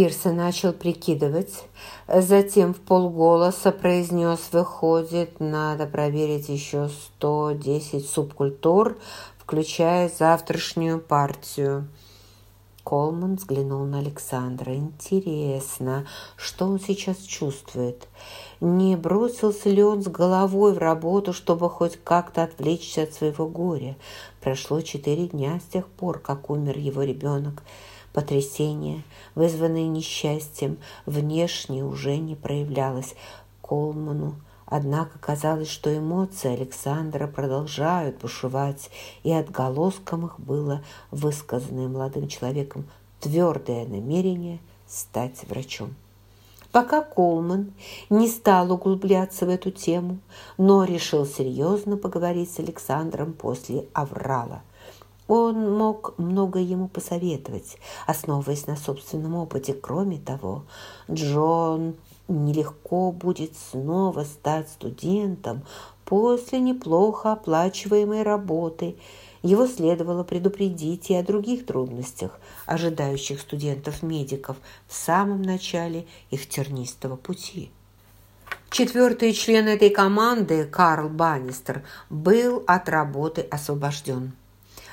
Пирсон начал прикидывать, затем в полголоса произнес «Выходит, надо проверить еще 110 субкультур, включая завтрашнюю партию». Колман взглянул на Александра. «Интересно, что он сейчас чувствует? Не бросился ли он с головой в работу, чтобы хоть как-то отвлечься от своего горя? Прошло четыре дня с тех пор, как умер его ребенок». Потрясение, вызванное несчастьем, внешне уже не проявлялось Колману. Однако казалось, что эмоции Александра продолжают бушевать, и отголоском их было высказанное молодым человеком твердое намерение стать врачом. Пока Колман не стал углубляться в эту тему, но решил серьезно поговорить с Александром после аврала – он мог много ему посоветовать, основываясь на собственном опыте. Кроме того, Джон нелегко будет снова стать студентом после неплохо оплачиваемой работы. Его следовало предупредить и о других трудностях, ожидающих студентов-медиков в самом начале их тернистого пути. Четвертый член этой команды, Карл Баннистер, был от работы освобожден.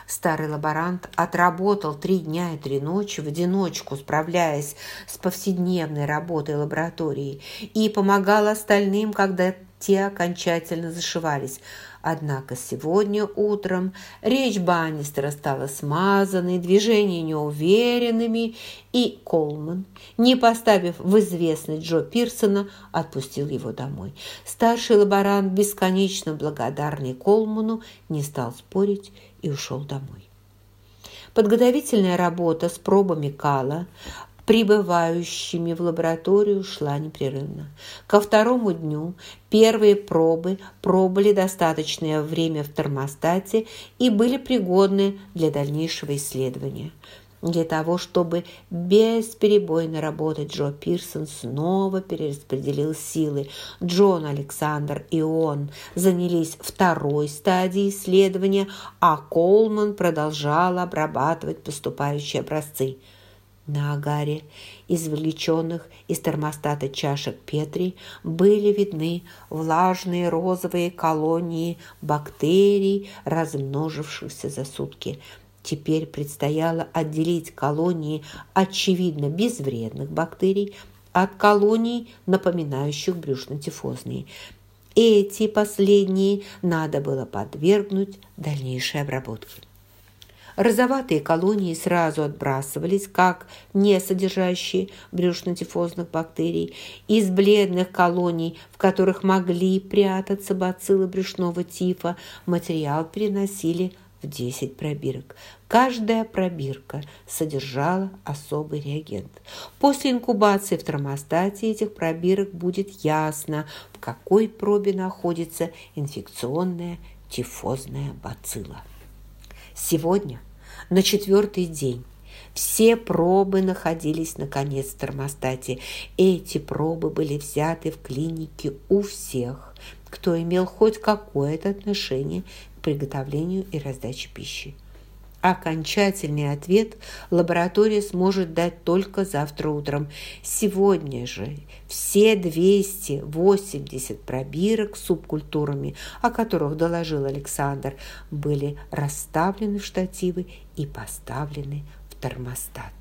Старый лаборант отработал три дня и три ночи в одиночку, справляясь с повседневной работой лаборатории, и помогал остальным, когда те окончательно зашивались. Однако сегодня утром речь Баннистера стала смазанной, движения неуверенными, и Колман, не поставив в известность Джо Пирсона, отпустил его домой. Старший лаборант, бесконечно благодарный Колману, не стал спорить и ушел домой. Подготовительная работа с пробами кала, прибывающими в лабораторию, шла непрерывно. Ко второму дню первые пробы пробыли достаточное время в термостате и были пригодны для дальнейшего исследования – для того, чтобы бесперебойно работать, Джо Пирсон снова перераспределил силы. Джон Александр и он занялись второй стадией исследования, а Колман продолжал обрабатывать поступающие образцы. На агаре, извлеченных из термостата чашек Петри, были видны влажные розовые колонии бактерий, размножившихся за сутки – Теперь предстояло отделить колонии, очевидно, безвредных бактерий от колоний, напоминающих брюшно-тифозные. Эти последние надо было подвергнуть дальнейшей обработке. Розоватые колонии сразу отбрасывались, как не содержащие брюшно-тифозных бактерий. Из бледных колоний, в которых могли прятаться бациллы брюшного тифа, материал переносили в 10 пробирок. Каждая пробирка содержала особый реагент. После инкубации в термостате этих пробирок будет ясно, в какой пробе находится инфекционная тифозная бацилла. Сегодня, на четвертый день, все пробы находились, наконец, в термостате. Эти пробы были взяты в клинике у всех, кто имел хоть какое-то отношение к приготовлению и раздаче пищи. Окончательный ответ лаборатория сможет дать только завтра утром. Сегодня же все 280 пробирок с субкультурами, о которых доложил Александр, были расставлены в штативы и поставлены в термостат.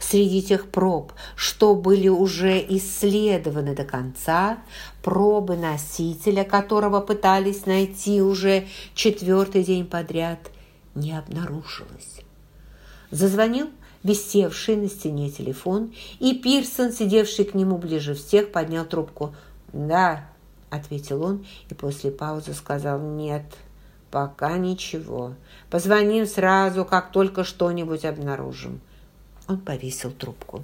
Среди тех проб, что были уже исследованы до конца, пробы носителя, которого пытались найти уже четвертый день подряд, не обнаружилось. Зазвонил висевший на стене телефон, и Пирсон, сидевший к нему ближе всех, поднял трубку. «Да», — ответил он, и после паузы сказал «нет». «Пока ничего. Позвоним сразу, как только что-нибудь обнаружим». Он повесил трубку.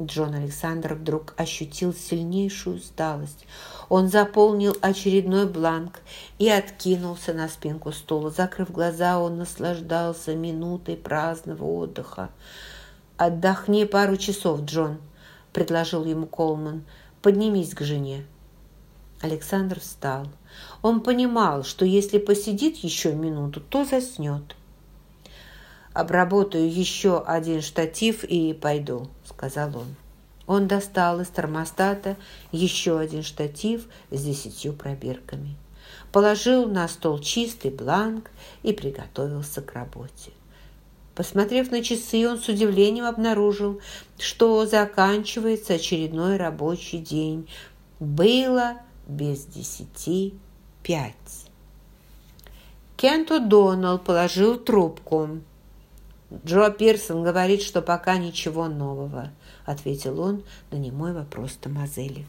Джон Александр вдруг ощутил сильнейшую усталость. Он заполнил очередной бланк и откинулся на спинку стула. Закрыв глаза, он наслаждался минутой праздного отдыха. «Отдохни пару часов, Джон», – предложил ему Колман. «Поднимись к жене». Александр встал. Он понимал, что если посидит еще минуту, то заснет. «Обработаю еще один штатив и пойду», сказал он. Он достал из термостата еще один штатив с десятью пробирками. Положил на стол чистый бланк и приготовился к работе. Посмотрев на часы, он с удивлением обнаружил, что заканчивается очередной рабочий день. Было без десяти пять. Кент О'Доннелл положил трубку. «Джо Пирсон говорит, что пока ничего нового», – ответил он на немой вопрос Томазели.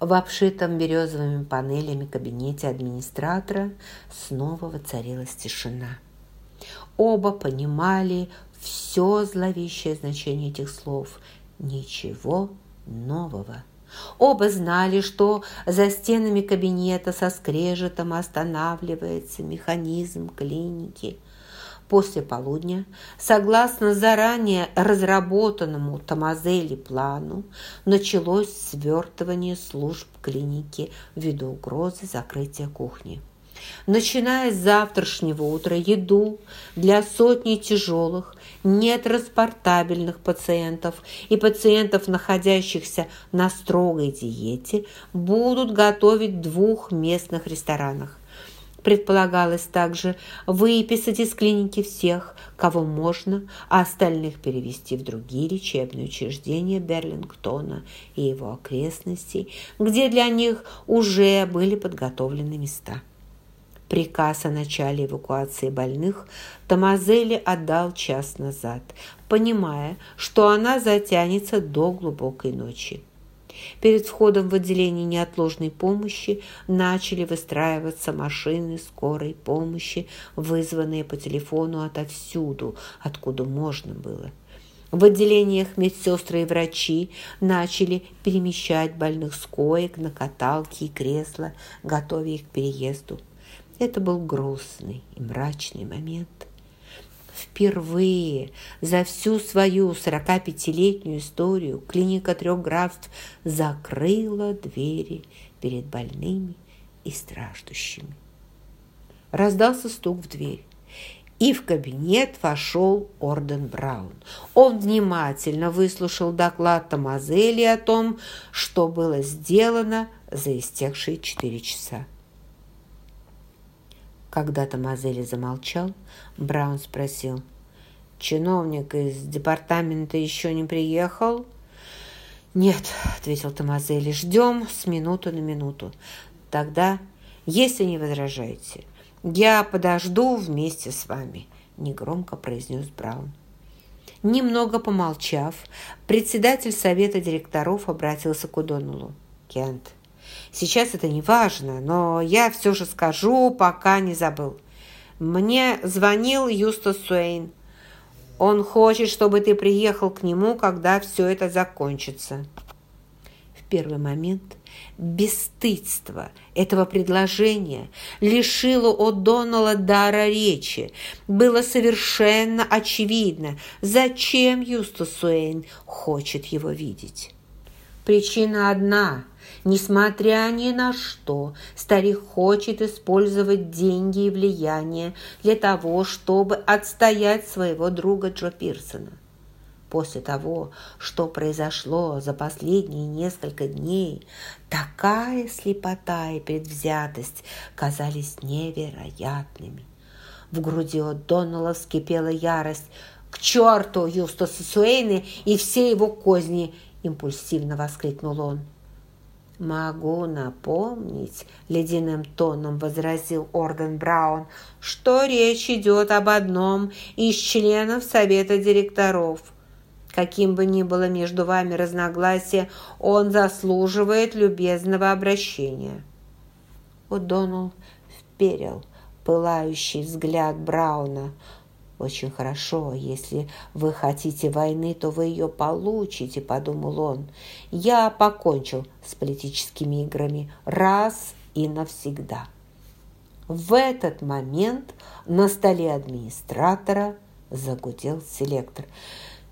В обшитом березовыми панелями кабинете администратора снова воцарилась тишина. Оба понимали все зловещее значение этих слов. Ничего нового. Оба знали, что за стенами кабинета со скрежетом останавливается механизм клиники. После полудня, согласно заранее разработанному Томазели плану, началось свертывание служб клиники ввиду угрозы закрытия кухни. Начиная с завтрашнего утра еду для сотни тяжелых, нетранспортабельных пациентов и пациентов, находящихся на строгой диете, будут готовить в двух местных ресторанах. Предполагалось также выписать из клиники всех, кого можно, а остальных перевести в другие лечебные учреждения Берлингтона и его окрестностей, где для них уже были подготовлены места. Приказ о начале эвакуации больных Томазели отдал час назад, понимая, что она затянется до глубокой ночи. Перед входом в отделение неотложной помощи начали выстраиваться машины скорой помощи, вызванные по телефону отовсюду, откуда можно было. В отделениях медсестры и врачи начали перемещать больных с коек на каталки и кресла, готовя их к переезду. Это был грустный и мрачный момент. Впервые за всю свою 45-летнюю историю клиника трех графств закрыла двери перед больными и страждущими. Раздался стук в дверь, и в кабинет вошел Орден Браун. Он внимательно выслушал доклад Томазели о том, что было сделано за истекшие четыре часа. Когда Томазели замолчал, Браун спросил, «Чиновник из департамента еще не приехал?» «Нет», — ответил Томазели, — «ждем с минуты на минуту. Тогда, если не возражаете, я подожду вместе с вами», — негромко произнес Браун. Немного помолчав, председатель совета директоров обратился к Удонулу. «Кент, Сейчас это не важно, но я все же скажу, пока не забыл. Мне звонил Юстас Суэйн. Он хочет, чтобы ты приехал к нему, когда все это закончится. В первый момент бесстыдство этого предложения лишило О'Доннелла дара речи. Было совершенно очевидно, зачем Юстас Суэйн хочет его видеть. Причина одна – Несмотря ни на что, старик хочет использовать деньги и влияние для того, чтобы отстоять своего друга Джо Пирсона. После того, что произошло за последние несколько дней, такая слепота и предвзятость казались невероятными. В груди О'Доннелла вскипела ярость. «К черту Юстаса Суэйны и все его козни!» – импульсивно воскликнул он. «Могу напомнить», – ледяным тоном возразил Орден Браун, «что речь идет об одном из членов Совета директоров. Каким бы ни было между вами разногласие, он заслуживает любезного обращения». О'Доннелл вперил пылающий взгляд Брауна – «Очень хорошо. Если вы хотите войны, то вы ее получите», – подумал он. «Я покончил с политическими играми раз и навсегда». В этот момент на столе администратора загудел селектор.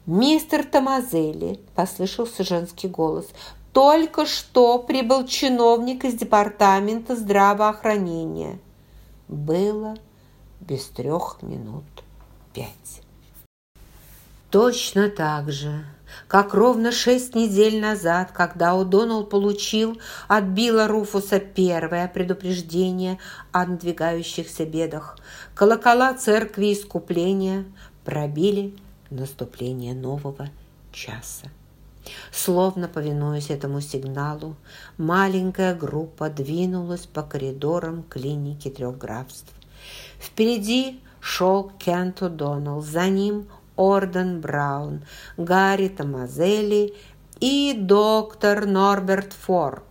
«Мистер Томазелли!» – послышался женский голос. «Только что прибыл чиновник из департамента здравоохранения». Было без трех минут пять. Точно так же как ровно шесть недель назад, когда О'Доннелл получил от Билла Руфуса первое предупреждение о надвигающихся бедах, колокола церкви искупления пробили наступление нового часа. Словно повинуясь этому сигналу, маленькая группа двинулась по коридорам клиники трех графств. Впереди шел Кент О'Доннелл, за ним Орден Браун, Гарри Томазелли и доктор Норберт Форд,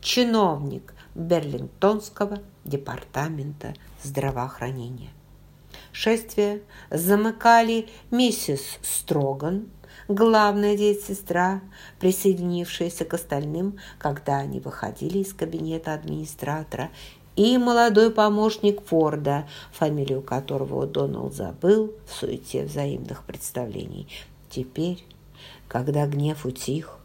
чиновник Берлингтонского департамента здравоохранения. Шествие замыкали миссис Строган, главная сестра, присоединившаяся к остальным, когда они выходили из кабинета администратора, и молодой помощник Форда, фамилию которого Доналд забыл в суете взаимных представлений. Теперь, когда гнев утих,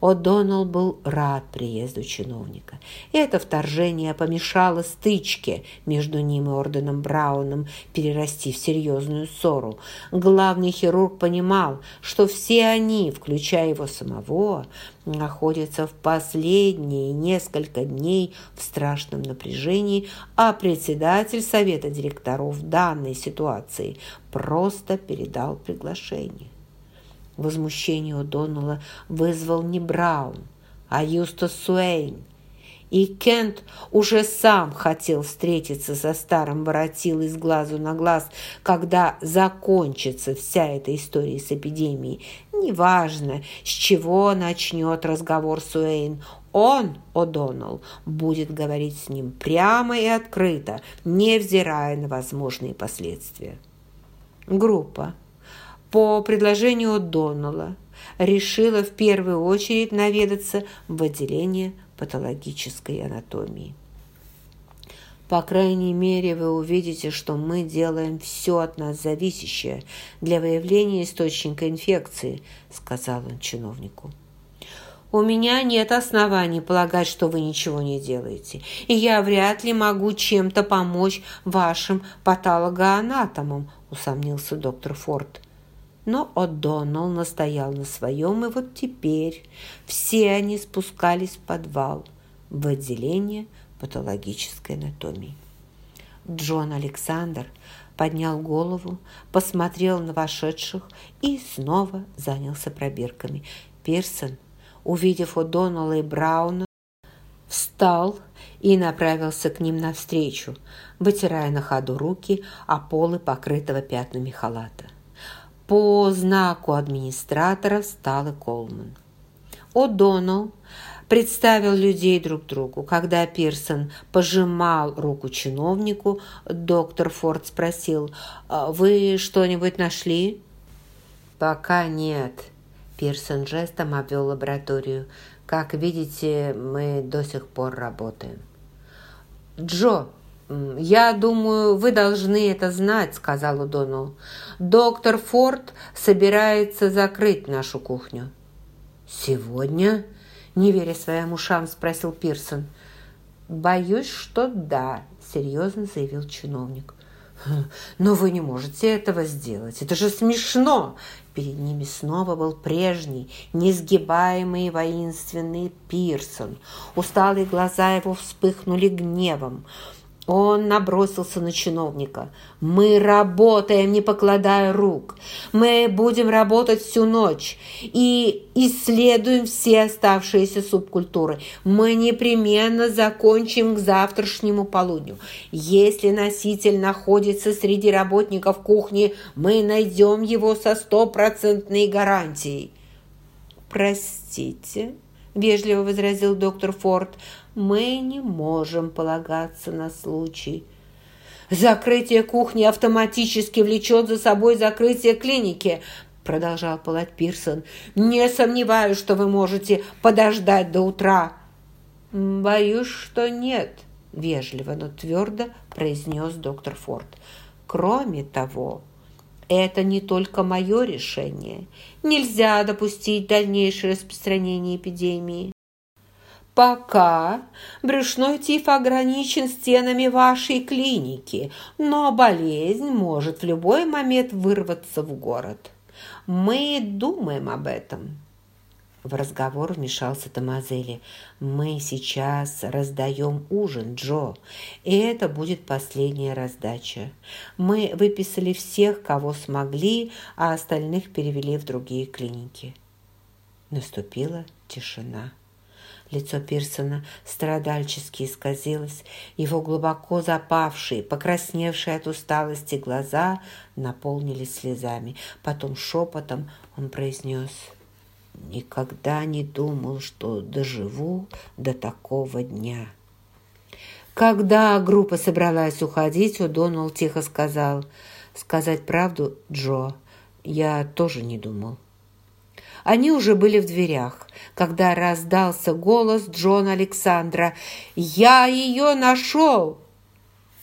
О'Доннелл был рад приезду чиновника. Это вторжение помешало стычке между ним и Орденом Брауном перерасти в серьезную ссору. Главный хирург понимал, что все они, включая его самого, находятся в последние несколько дней в страшном напряжении, а председатель совета директоров в данной ситуации просто передал приглашение. Возмущение у Доннелла вызвал не Браун, а Юстас Суэйн. И Кент уже сам хотел встретиться со старым воротилой с глазу на глаз, когда закончится вся эта история с эпидемией. Неважно, с чего начнет разговор Суэйн, он, О'Доннелл, будет говорить с ним прямо и открыто, невзирая на возможные последствия. Группа по предложению Доннелла решила в первую очередь наведаться в отделение патологической анатомии. По крайней мере, вы увидите, что мы делаем все от нас зависящее для выявления источника инфекции, сказал он чиновнику. У меня нет оснований полагать, что вы ничего не делаете, и я вряд ли могу чем-то помочь вашим патологоанатомам, усомнился доктор Форд. Но О'Доннелл настоял на своем, и вот теперь все они спускались в подвал, в отделение патологической анатомии. Джон Александр поднял голову, посмотрел на вошедших и снова занялся пробирками. Пирсон, увидев О'Доннелла и Брауна, встал и направился к ним навстречу, вытирая на ходу руки о полы покрытого пятнами халата. По знаку администратора встал и Колман. О'Доннелл представил людей друг другу. Когда Пирсон пожимал руку чиновнику, доктор Форд спросил, «А «Вы что-нибудь нашли?» «Пока нет», – Пирсон жестом обвел лабораторию. «Как видите, мы до сих пор работаем». «Джо, «Я думаю, вы должны это знать», – сказал Удонал. «Доктор Форд собирается закрыть нашу кухню». «Сегодня?» – не веря своим ушам, спросил Пирсон. «Боюсь, что да», – серьезно заявил чиновник. «Но вы не можете этого сделать. Это же смешно!» Перед ними снова был прежний, несгибаемый воинственный Пирсон. Усталые глаза его вспыхнули гневом. Он набросился на чиновника. «Мы работаем, не покладая рук. Мы будем работать всю ночь и исследуем все оставшиеся субкультуры. Мы непременно закончим к завтрашнему полудню. Если носитель находится среди работников кухни, мы найдем его со стопроцентной гарантией». «Простите», – вежливо возразил доктор Форд, – мы не можем полагаться на случай. Закрытие кухни автоматически влечет за собой закрытие клиники, продолжал пылать Пирсон. Не сомневаюсь, что вы можете подождать до утра. Боюсь, что нет, вежливо, но твердо произнес доктор Форд. Кроме того, это не только мое решение. Нельзя допустить дальнейшее распространение эпидемии. Пока брюшной тиф ограничен стенами вашей клиники, но болезнь может в любой момент вырваться в город. Мы думаем об этом». В разговор вмешался Томазели. «Мы сейчас раздаем ужин, Джо, и это будет последняя раздача. Мы выписали всех, кого смогли, а остальных перевели в другие клиники». Наступила тишина. Лицо Пирсона страдальчески исказилось, его глубоко запавшие, покрасневшие от усталости глаза наполнились слезами. Потом шепотом он произнес – Никогда не думал, что доживу до такого дня. Когда группа собралась уходить, О'Доннелл тихо сказал, «Сказать правду, Джо, я тоже не думал». Они уже были в дверях, когда раздался голос Джона Александра. «Я ее нашел!»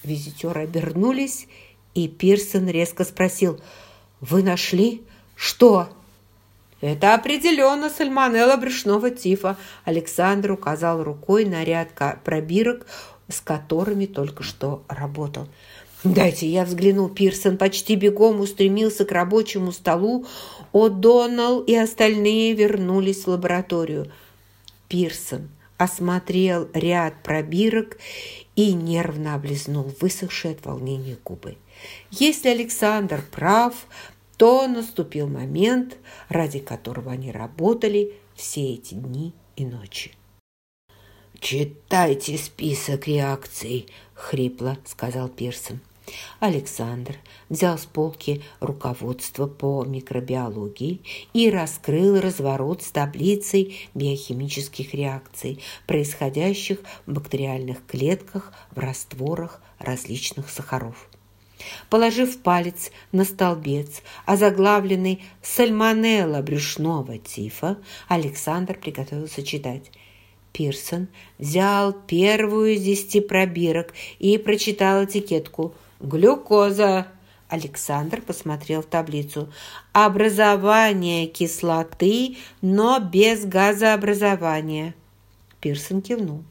Визитеры обернулись, и Пирсон резко спросил, «Вы нашли? Что?» «Это определенно сальмонелла брюшного тифа», Александр указал рукой на ряд пробирок, с которыми только что работал. «Дайте я взгляну». Пирсон почти бегом устремился к рабочему столу. О'Доннелл и остальные вернулись в лабораторию. Пирсон осмотрел ряд пробирок и нервно облизнул высохшие от волнения губы. Если Александр прав, то наступил момент, ради которого они работали все эти дни и ночи. «Читайте список реакций», — хрипло сказал Пирсон. Александр взял с полки руководство по микробиологии и раскрыл разворот с таблицей биохимических реакций, происходящих в бактериальных клетках в растворах различных сахаров. Положив палец на столбец, озаглавленный «Сальмонелла брюшного тифа», Александр приготовился читать. Пирсон взял первую из десяти пробирок и прочитал этикетку «Глюкоза». Александр посмотрел в таблицу. «Образование кислоты, но без газообразования». Пирсон кивнул.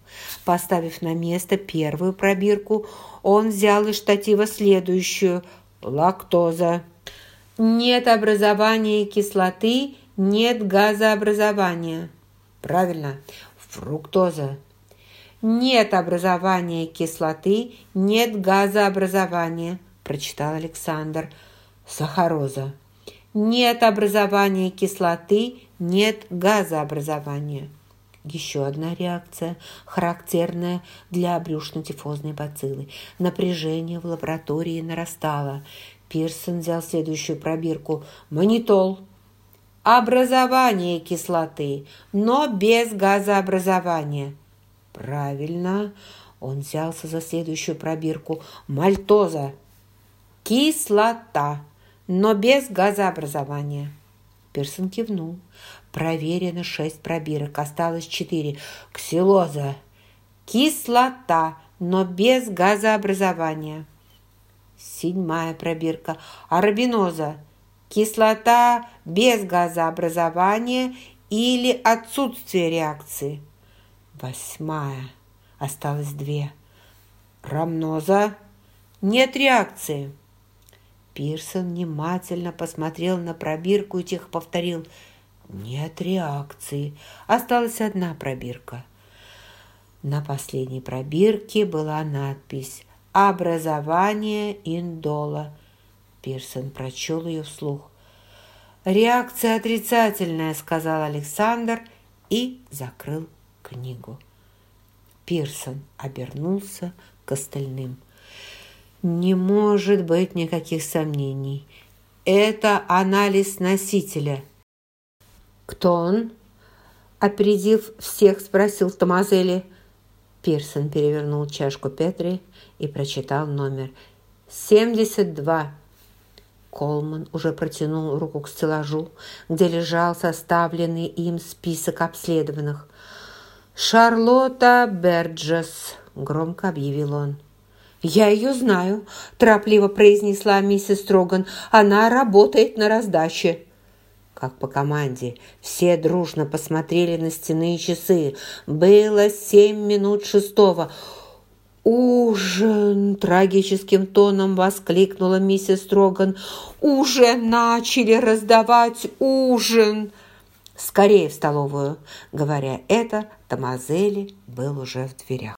Поставив на место первую пробирку, он взял из штатива следующую – лактоза. Нет образования кислоты, нет газообразования. Правильно, фруктоза. Нет образования кислоты, нет газообразования, прочитал Александр. Сахароза. Нет образования кислоты, нет газообразования. Еще одна реакция, характерная для брюшно-тифозной бациллы. Напряжение в лаборатории нарастало. Пирсон взял следующую пробирку. Монитол. Образование кислоты, но без газообразования. Правильно. Он взялся за следующую пробирку. Мальтоза. Кислота, но без газообразования. Пирсон кивнул. Проверено шесть пробирок, осталось четыре. Ксилоза. Кислота, но без газообразования. Седьмая пробирка. Арбиноза. Кислота без газообразования или отсутствие реакции. Восьмая. Осталось две. Рамноза. Нет реакции. Пирсон внимательно посмотрел на пробирку и тихо повторил – нет реакции. Осталась одна пробирка. На последней пробирке была надпись «Образование индола». Пирсон прочел ее вслух. «Реакция отрицательная», — сказал Александр и закрыл книгу. Пирсон обернулся к остальным. «Не может быть никаких сомнений. Это анализ носителя». «Кто он?» Опередив всех, спросил Томазели. Пирсон перевернул чашку Петри и прочитал номер. «Семьдесят два». Колман уже протянул руку к стеллажу, где лежал составленный им список обследованных. «Шарлотта Берджес», — громко объявил он. «Я ее знаю», – торопливо произнесла миссис Строган. «Она работает на раздаче» как по команде. Все дружно посмотрели на стенные часы. Было семь минут шестого. «Ужин!» – трагическим тоном воскликнула миссис Строган. «Уже начали раздавать ужин!» «Скорее в столовую!» Говоря это, Томазели был уже в дверях.